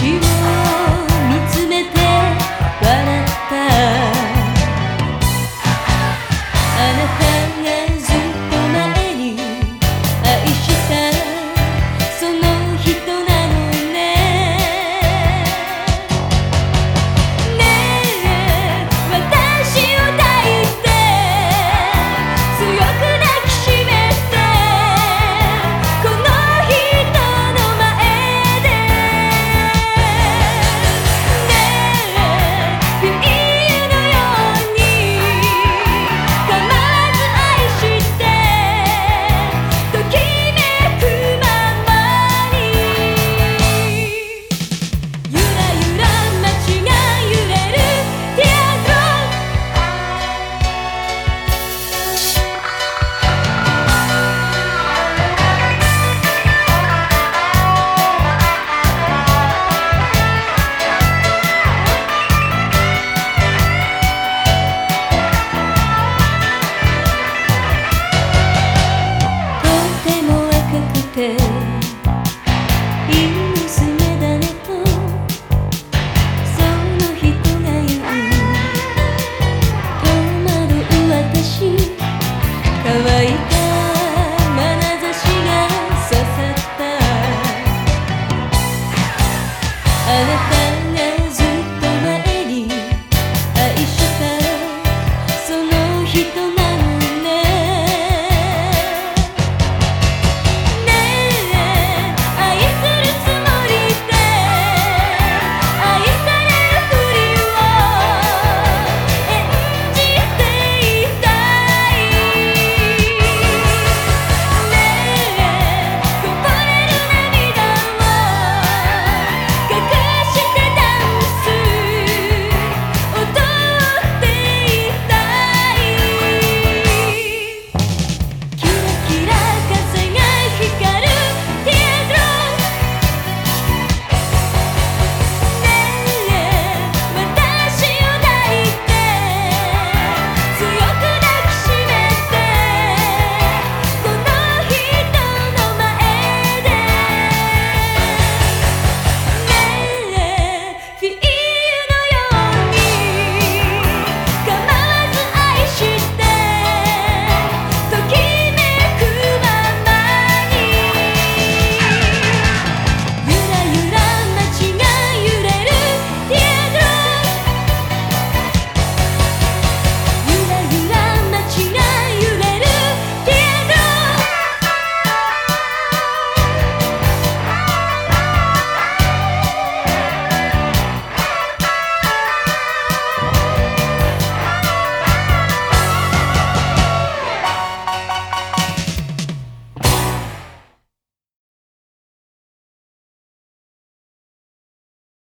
あなたが yeah.